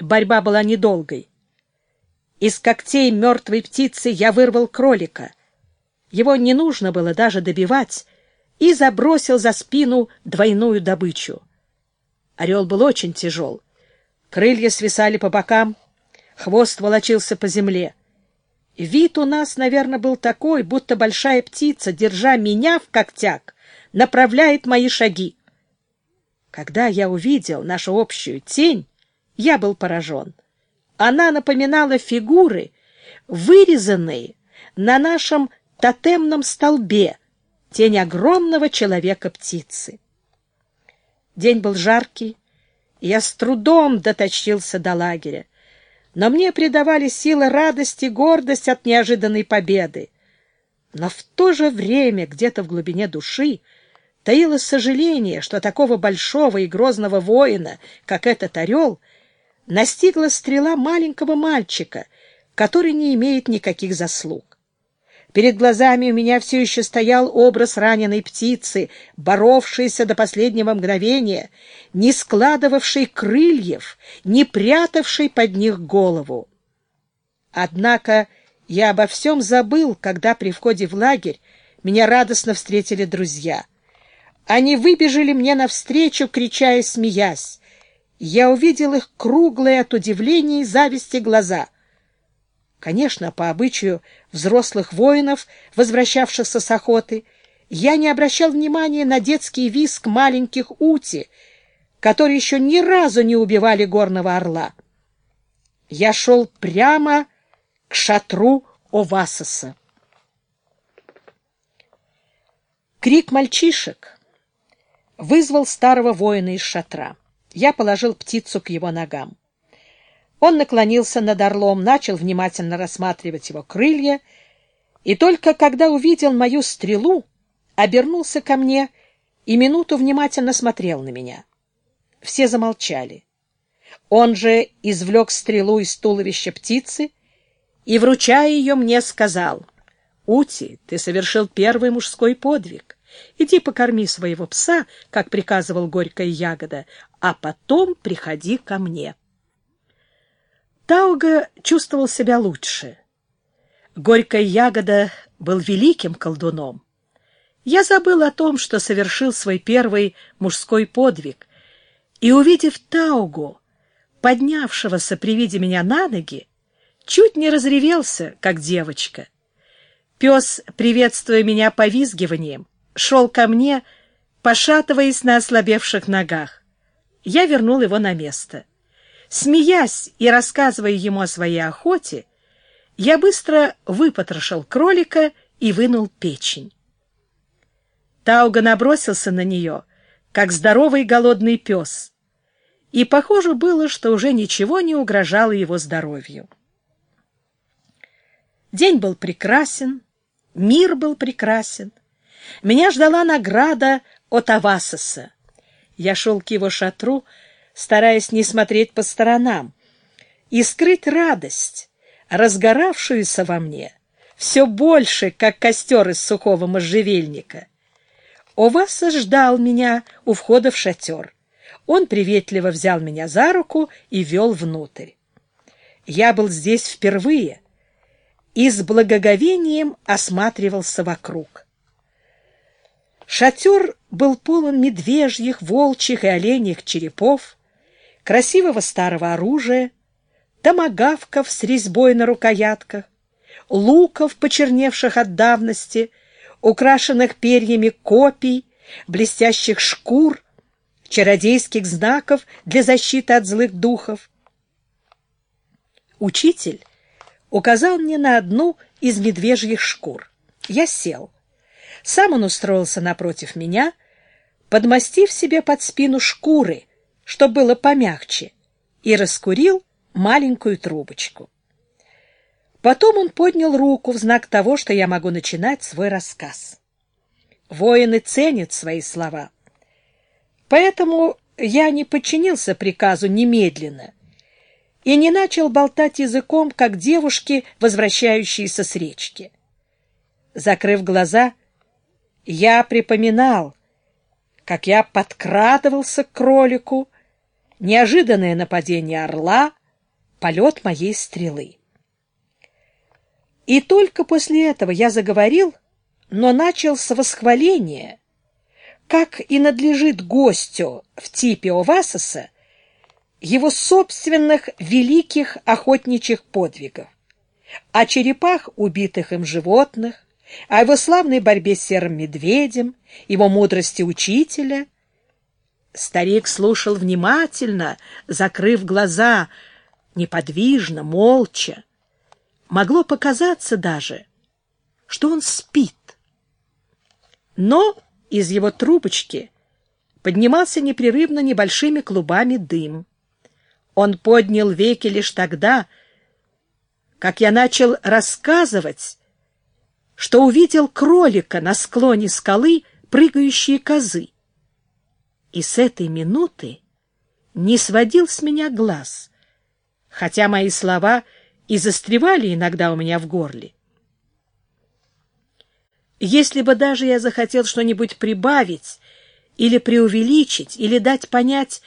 борьба была недолгой. Из когтей мертвой птицы я вырвал кролика. Его не нужно было даже добивать, и забросил за спину двойную добычу. Орел был очень тяжел. Крылья свисали по бокам, хвост волочился по земле. Вид у нас, наверное, был такой, будто большая птица, держа меня в когтях, направляет мои шаги. Когда я увидел нашу общую тень, я был поражен. Она напоминала фигуры, вырезанные на нашем тотемном столбе, тень огромного человека-птицы. День был жаркий, и я с трудом дотащился до лагеря но мне придавали силы радость и гордость от неожиданной победы. Но в то же время где-то в глубине души таилось сожаление, что такого большого и грозного воина, как этот орел, настигла стрела маленького мальчика, который не имеет никаких заслуг. Перед глазами у меня все еще стоял образ раненой птицы, боровшейся до последнего мгновения, не складывавшей крыльев, не прятавшей под них голову. Однако я обо всем забыл, когда при входе в лагерь меня радостно встретили друзья. Они выбежали мне навстречу, крича и смеясь. Я увидел их круглые от удивления и зависти глаза — Конечно, по обычаю взрослых воинов, возвращавшихся с охоты, я не обращал внимания на детский визг маленьких ути, которые еще ни разу не убивали горного орла. Я шел прямо к шатру Овасоса. Крик мальчишек вызвал старого воина из шатра. Я положил птицу к его ногам. Он наклонился над орлом, начал внимательно рассматривать его крылья, и только когда увидел мою стрелу, обернулся ко мне и минуту внимательно смотрел на меня. Все замолчали. Он же извлек стрелу из туловища птицы и, вручая ее, мне сказал, «Ути, ты совершил первый мужской подвиг. Иди покорми своего пса, как приказывал Горькая Ягода, а потом приходи ко мне». Тауга чувствовал себя лучше. Горькая ягода был великим колдуном. Я забыл о том, что совершил свой первый мужской подвиг, и, увидев Таугу, поднявшегося при виде меня на ноги, чуть не разревелся, как девочка. Пес, приветствуя меня повизгиванием, шел ко мне, пошатываясь на ослабевших ногах. Я вернул его на место. Смеясь и рассказывая ему о своей охоте, я быстро выпотрошил кролика и вынул печень. Тауга набросился на нее, как здоровый голодный пес, и похоже было, что уже ничего не угрожало его здоровью. День был прекрасен, мир был прекрасен. Меня ждала награда от Авасоса. Я шел к его шатру, стараясь не смотреть по сторонам, и скрыть радость, разгоравшуюся во мне, все больше, как костер из сухого можжевельника. Оваса ждал меня у входа в шатер. Он приветливо взял меня за руку и вел внутрь. Я был здесь впервые и с благоговением осматривался вокруг. Шатер был полон медвежьих, волчьих и оленьих черепов, красивого старого оружия, томагавков с резьбой на рукоятках, луков, почерневших от давности, украшенных перьями копий, блестящих шкур, чародейских знаков для защиты от злых духов. Учитель указал мне на одну из медвежьих шкур. Я сел. Сам он устроился напротив меня, подмастив себе под спину шкуры — чтобы было помягче, и раскурил маленькую трубочку. Потом он поднял руку в знак того, что я могу начинать свой рассказ. Воины ценят свои слова. Поэтому я не подчинился приказу немедленно и не начал болтать языком, как девушки, возвращающиеся с речки. Закрыв глаза, я припоминал, как я подкрадывался к кролику, неожиданное нападение орла, полет моей стрелы. И только после этого я заговорил, но начал с восхваления, как и надлежит гостю в типе Овасоса, его собственных великих охотничьих подвигов, о черепах убитых им животных, о его славной борьбе с серым медведем, его мудрости учителя. Старик слушал внимательно, закрыв глаза, неподвижно, молча. Могло показаться даже, что он спит. Но из его трубочки поднимался непрерывно небольшими клубами дым. Он поднял веки лишь тогда, как я начал рассказывать, что увидел кролика на склоне скалы, прыгающие козы. И с этой минуты не сводил с меня глаз, хотя мои слова и застревали иногда у меня в горле. Если бы даже я захотел что-нибудь прибавить или преувеличить, или дать понять,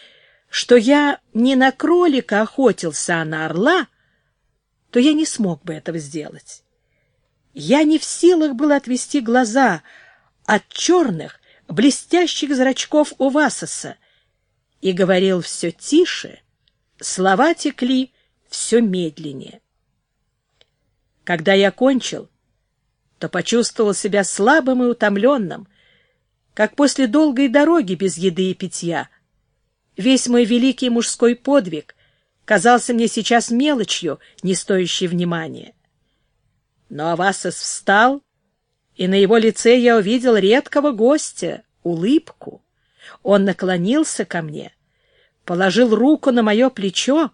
что я не на кролика охотился, а на орла, то я не смог бы этого сделать. Я не в силах был отвести глаза от черных, блестящих зрачков у Васоса и говорил все тише, слова текли все медленнее. Когда я кончил, то почувствовал себя слабым и утомленным, как после долгой дороги без еды и питья. Весь мой великий мужской подвиг казался мне сейчас мелочью, не стоящей внимания. Но Авасос встал, и на его лице я увидел редкого гостя, улыбку. Он наклонился ко мне, положил руку на мое плечо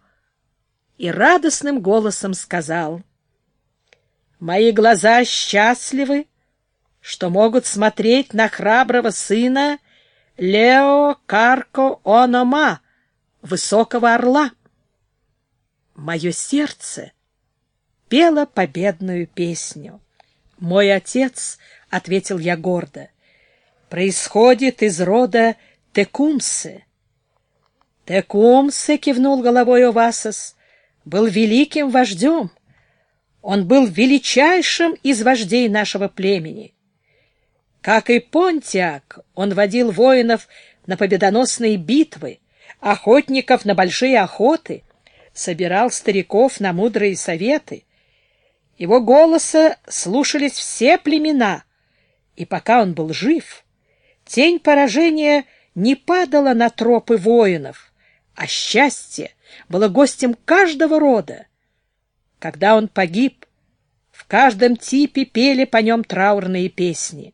и радостным голосом сказал — Мои глаза счастливы, что могут смотреть на храброго сына Лео Карко Онома, высокого орла. Мое сердце пело победную песню. Мой отец, — ответил я гордо, — происходит из рода Текумсы. Текумсы, — кивнул головой Овасос, — был великим вождем. Он был величайшим из вождей нашего племени. Как и Понтиак, он водил воинов на победоносные битвы, охотников на большие охоты, собирал стариков на мудрые советы. Его голоса слушались все племена, и пока он был жив, тень поражения не падала на тропы воинов, а счастье было гостем каждого рода. Когда он погиб, в каждом типе пели по нем траурные песни.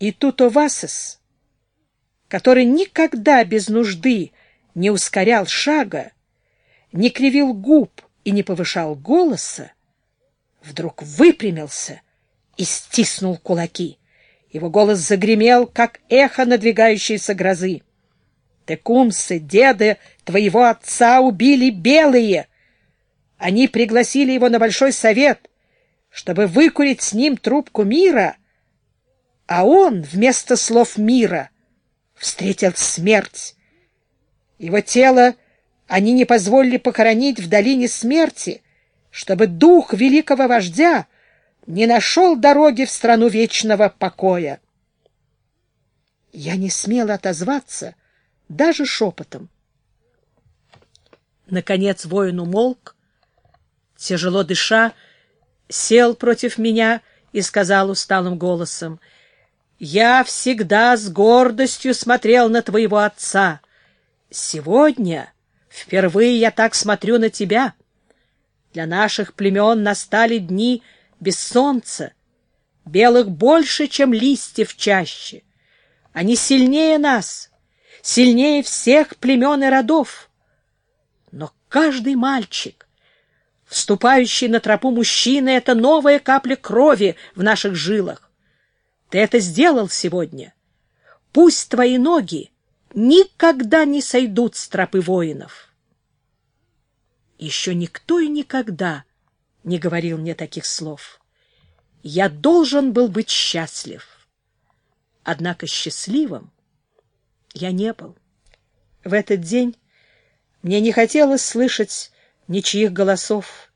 И тут Овасес, который никогда без нужды не ускорял шага, не кривил губ и не повышал голоса, вдруг выпрямился и стиснул кулаки. Его голос загремел, как эхо надвигающейся грозы. «Текумсы, деды твоего отца убили белые!» Они пригласили его на большой совет, чтобы выкурить с ним трубку мира, а он вместо слов мира встретил смерть. Его тело они не позволили похоронить в долине смерти, чтобы дух великого вождя не нашел дороги в страну вечного покоя. Я не смела отозваться даже шепотом. Наконец воин умолк, тяжело дыша, сел против меня и сказал усталым голосом, «Я всегда с гордостью смотрел на твоего отца. Сегодня впервые я так смотрю на тебя. Для наших племен настали дни без солнца, белых больше, чем листьев чаще. Они сильнее нас, сильнее всех племен и родов. Но каждый мальчик, Вступающий на тропу мужчины — это новая капля крови в наших жилах. Ты это сделал сегодня. Пусть твои ноги никогда не сойдут с тропы воинов. Еще никто и никогда не говорил мне таких слов. Я должен был быть счастлив. Однако счастливым я не был. В этот день мне не хотелось слышать ничьих голосов,